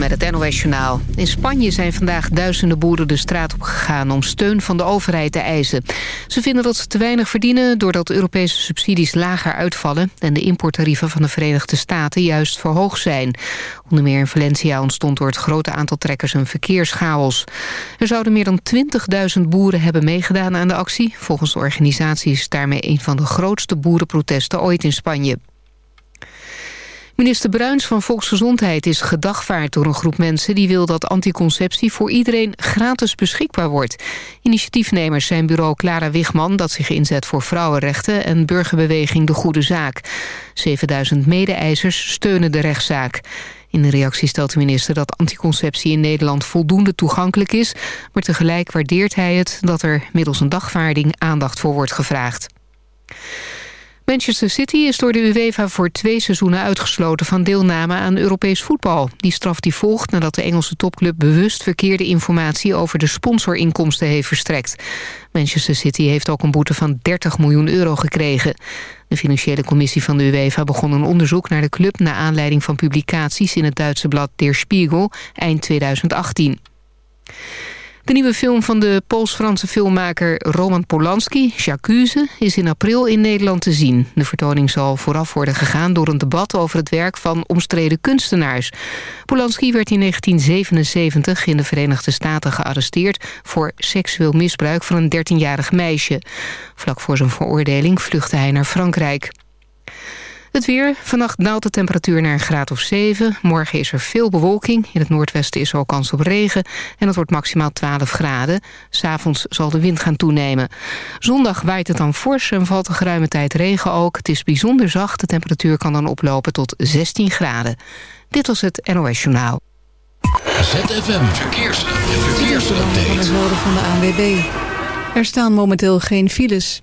met het NOS-journaal. In Spanje zijn vandaag duizenden boeren de straat op gegaan... om steun van de overheid te eisen. Ze vinden dat ze te weinig verdienen... doordat Europese subsidies lager uitvallen... en de importtarieven van de Verenigde Staten juist verhoogd zijn. Onder meer in Valencia ontstond door het grote aantal trekkers een verkeerschaos. Er zouden meer dan 20.000 boeren hebben meegedaan aan de actie. Volgens de organisatie is daarmee een van de grootste boerenprotesten ooit in Spanje. Minister Bruins van Volksgezondheid is gedagvaard door een groep mensen... die wil dat anticonceptie voor iedereen gratis beschikbaar wordt. Initiatiefnemers zijn bureau Clara Wigman... dat zich inzet voor vrouwenrechten en burgerbeweging De Goede Zaak. 7000 mede-eisers steunen de rechtszaak. In de reactie stelt de minister dat anticonceptie in Nederland voldoende toegankelijk is... maar tegelijk waardeert hij het dat er middels een dagvaarding aandacht voor wordt gevraagd. Manchester City is door de UEFA voor twee seizoenen uitgesloten van deelname aan Europees voetbal. Die straf die volgt nadat de Engelse topclub bewust verkeerde informatie over de sponsorinkomsten heeft verstrekt. Manchester City heeft ook een boete van 30 miljoen euro gekregen. De financiële commissie van de UEFA begon een onderzoek naar de club... naar aanleiding van publicaties in het Duitse blad Der Spiegel eind 2018. De nieuwe film van de Pools-Franse filmmaker Roman Polanski, J'accuse, is in april in Nederland te zien. De vertoning zal vooraf worden gegaan door een debat over het werk van omstreden kunstenaars. Polanski werd in 1977 in de Verenigde Staten gearresteerd voor seksueel misbruik van een 13-jarig meisje. Vlak voor zijn veroordeling vluchtte hij naar Frankrijk. Het weer. Vannacht daalt de temperatuur naar een graad of 7. Morgen is er veel bewolking. In het noordwesten is er ook kans op regen. En het wordt maximaal 12 graden. S'avonds zal de wind gaan toenemen. Zondag waait het dan fors en valt een geruime tijd regen ook. Het is bijzonder zacht. De temperatuur kan dan oplopen tot 16 graden. Dit was het NOS Journaal. ZFM Verkeers. Verkeersupdate. Het woorden van de ANWB. Er staan momenteel geen files.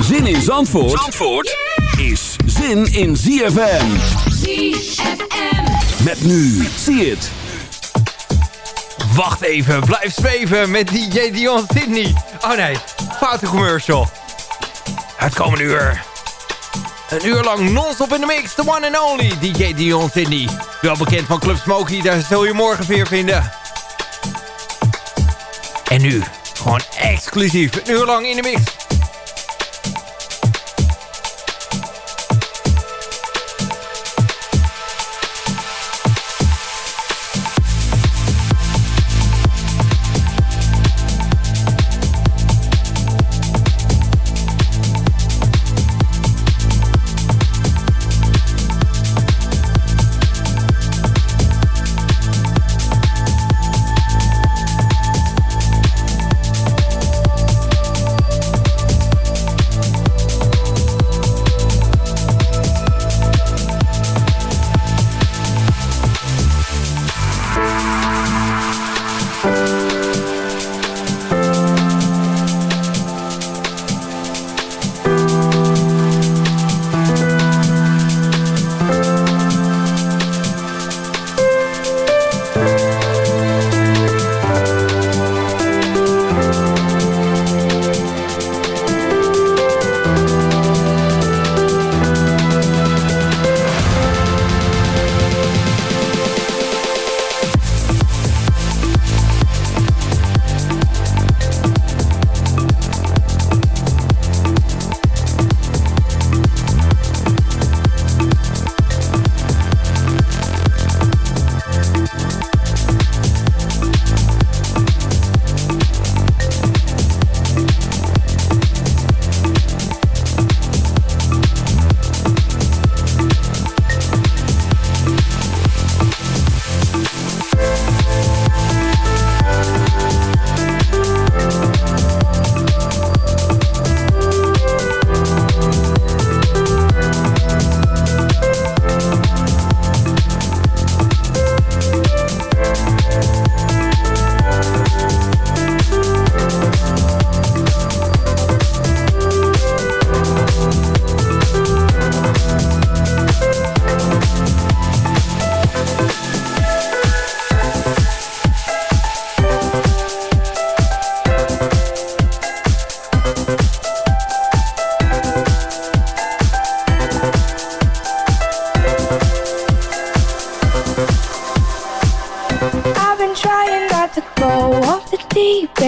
Zin in Zandvoort, Zandvoort is zin in ZFM. ZFM. Met nu, zie het. Wacht even, blijf zweven met DJ Dion Sydney. Oh nee, foute commercial. Het komende uur. Een uur lang non-stop in de mix, the one and only DJ Dion Sydney. Wel bekend van Club Smoky, daar zul je morgen weer vinden. En nu, gewoon exclusief, een uur lang in de mix.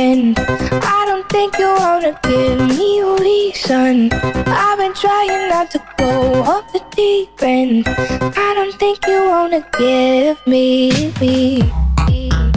End. I don't think you wanna give me a reason. I've been trying not to go off the deep end. I don't think you wanna give me. me.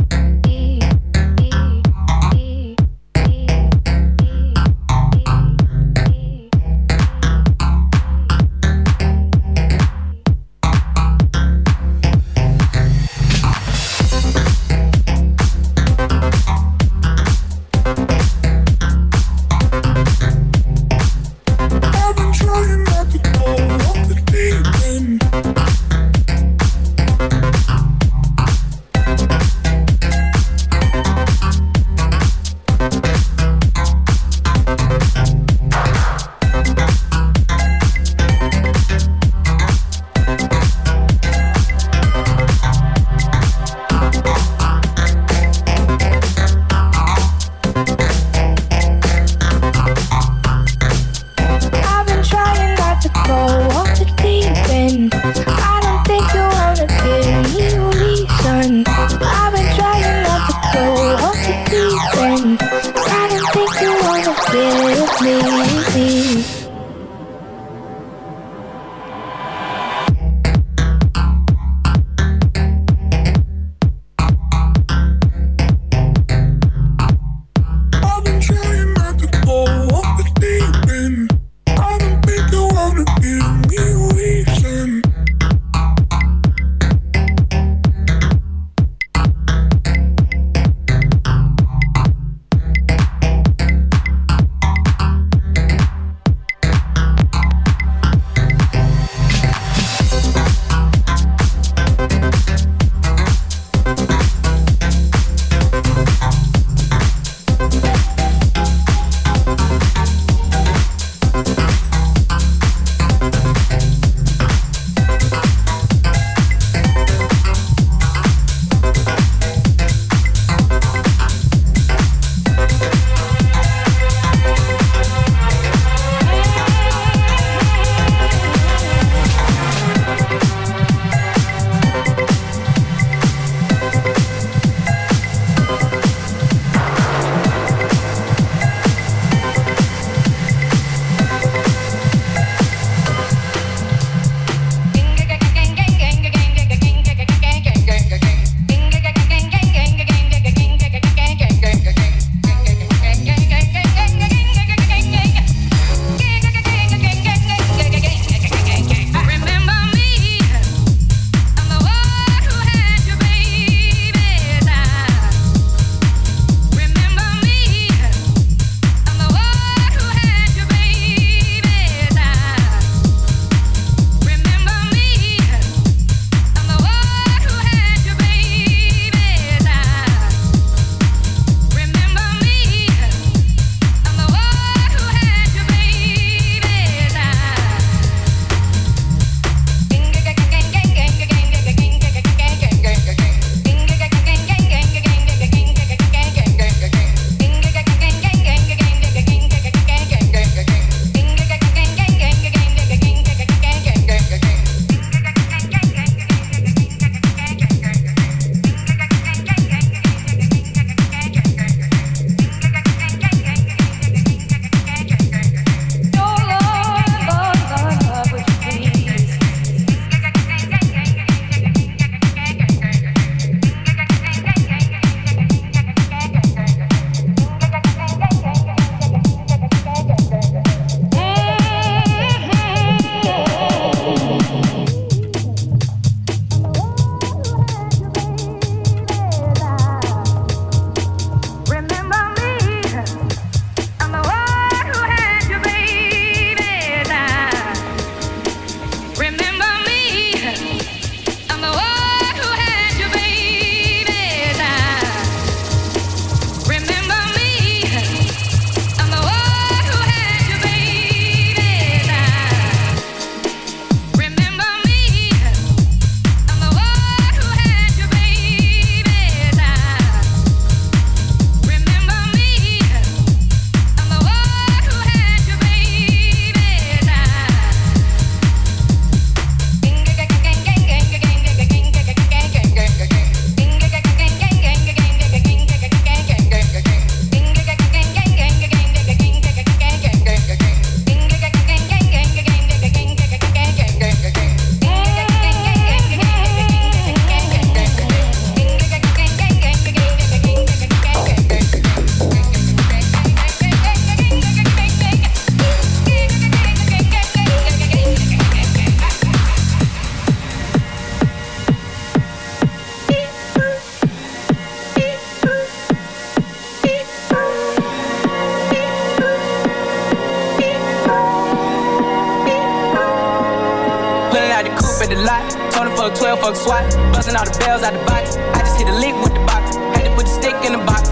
up at the lot. Told him fuck 12, fuck SWAT. Busting all the bells out the box. I just hit a lick with the box. Had to put the stick in the box.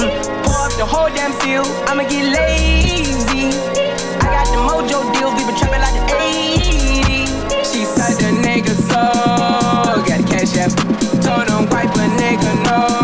Mm. Pour up the whole damn seal. I'ma get lazy. I got the mojo deals. We been trapping like the 80s. She said the nigga so. Got cash app. Told him wipe a nigga no.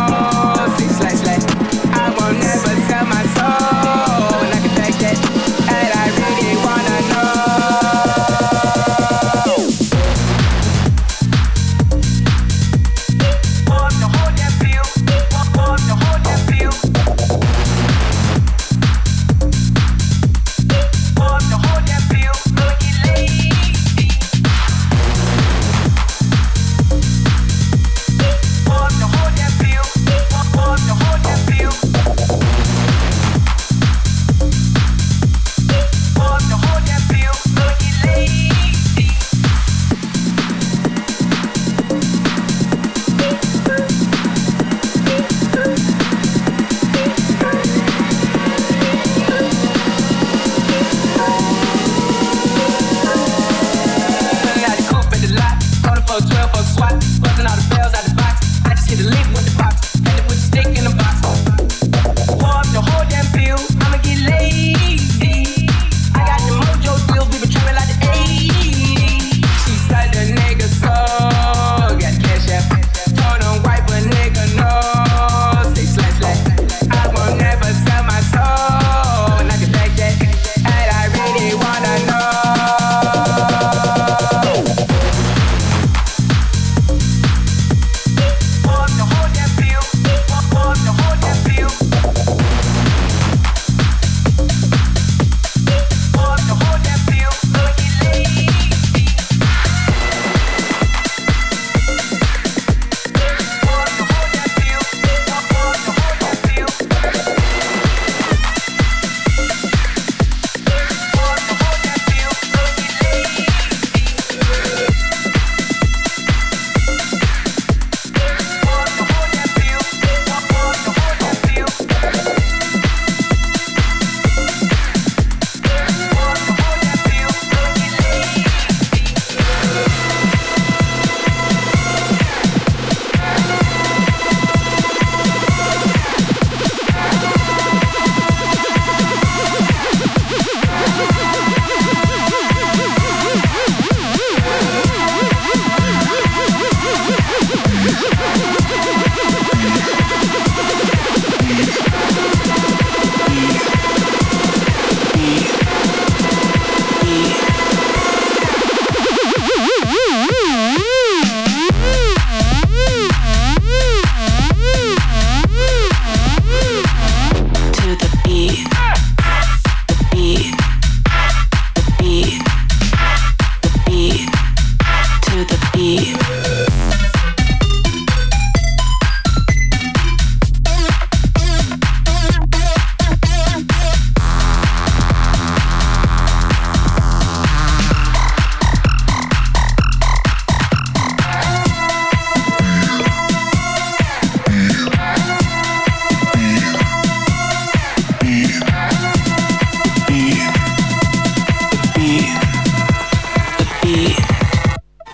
beat,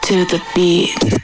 to the beat.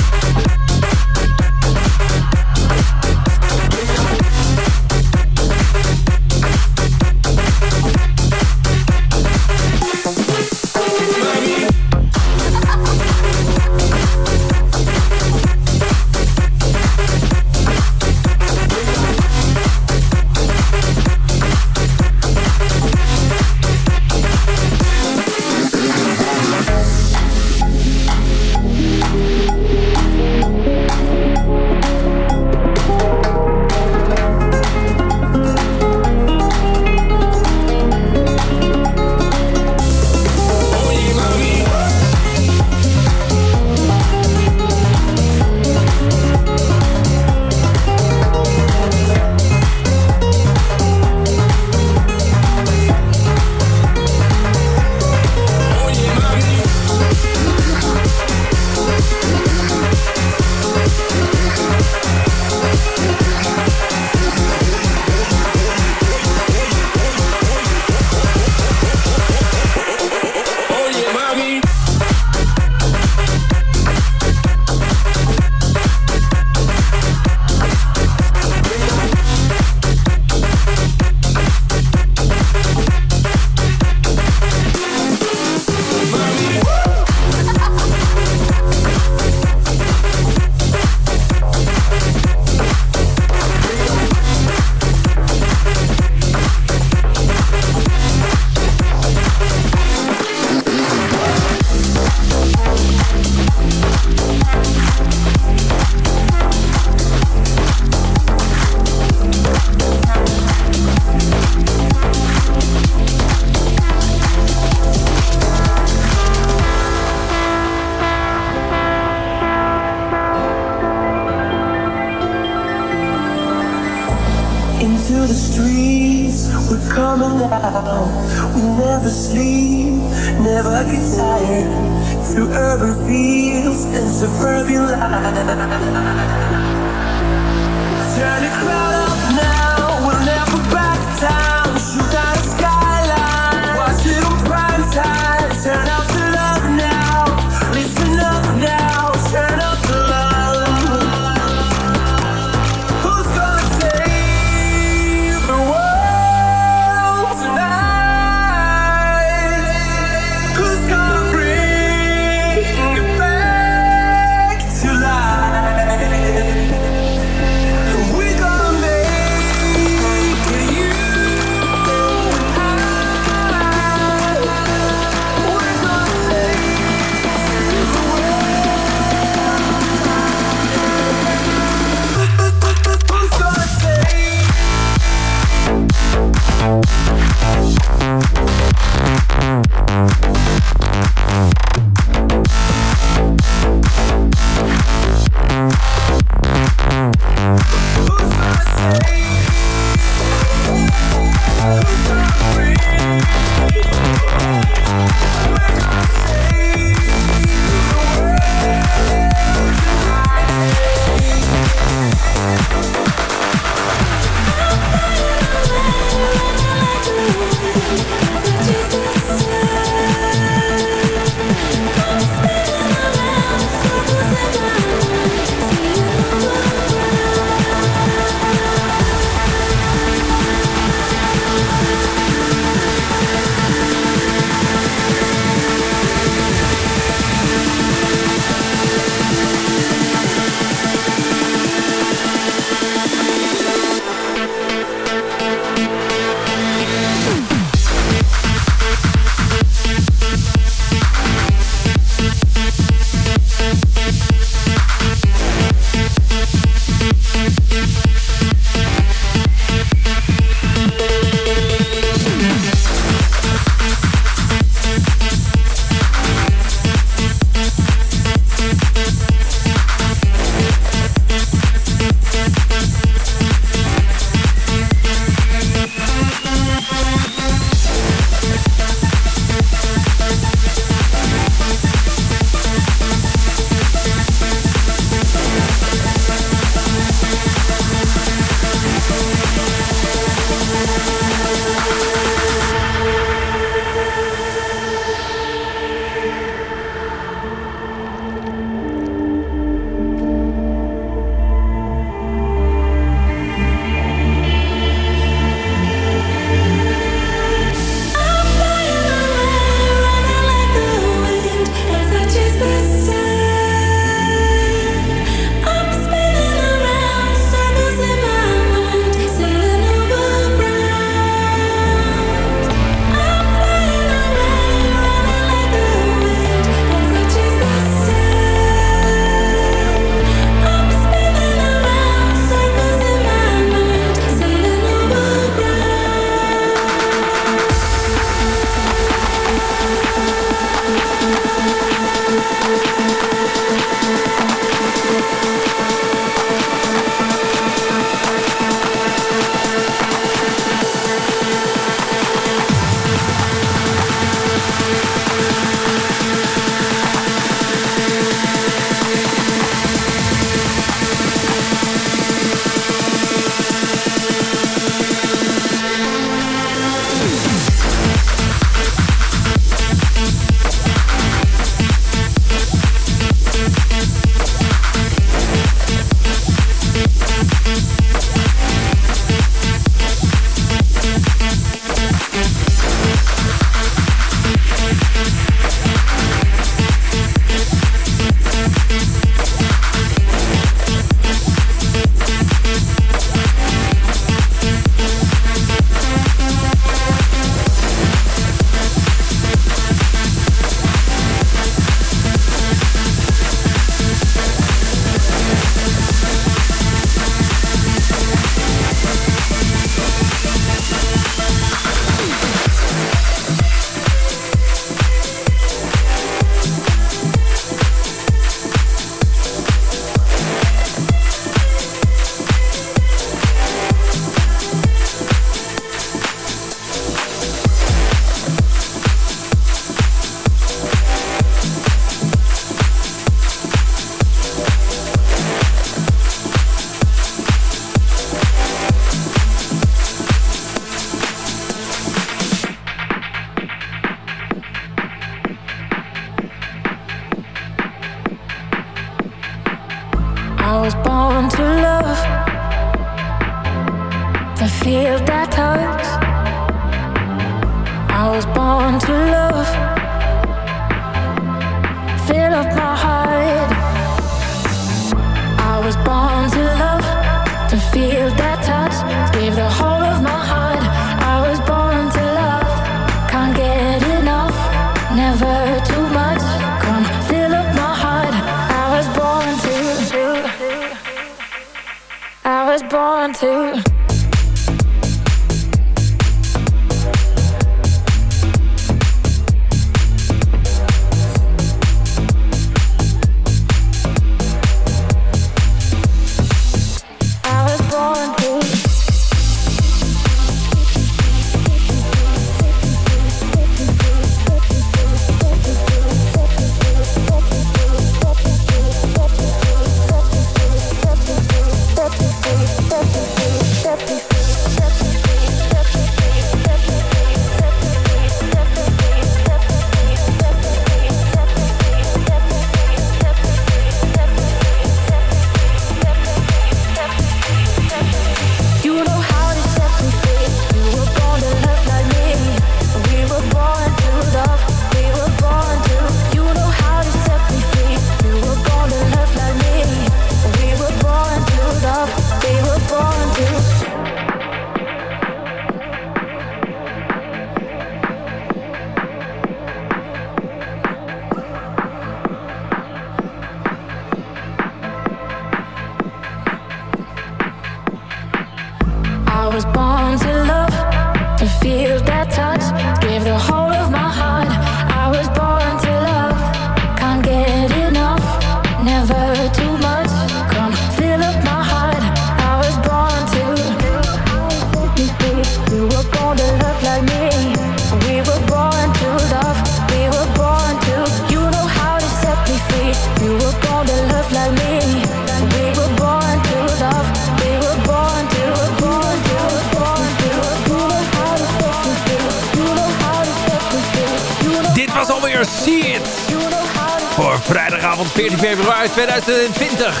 2020.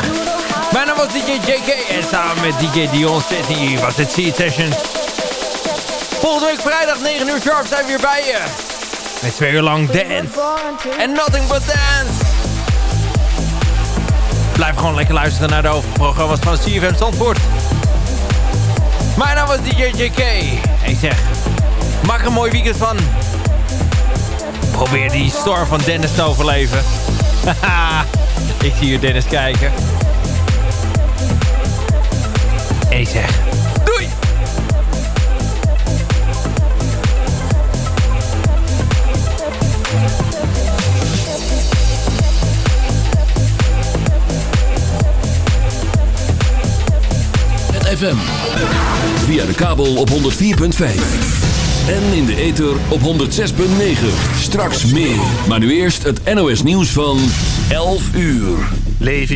Mijn naam was DJ JK en samen met DJ Dion Sydney was het It Session. Volgende week vrijdag 9 uur sharp zijn we weer bij je. Met twee uur lang dance. En nothing but dance. Blijf gewoon lekker luisteren naar de hoofdprogramma's van CFM Zandvoort. Mijn naam was DJ JK. En ik zeg, maak een mooi weekend van. Probeer die storm van Dennis te overleven. Haha, ik zie hier Dennis kijken. En zeg, doei! Het FM. Via de kabel op 104.5. En in de ether op 106.9. Straks meer. Maar nu eerst het NOS nieuws van 11 uur. Levi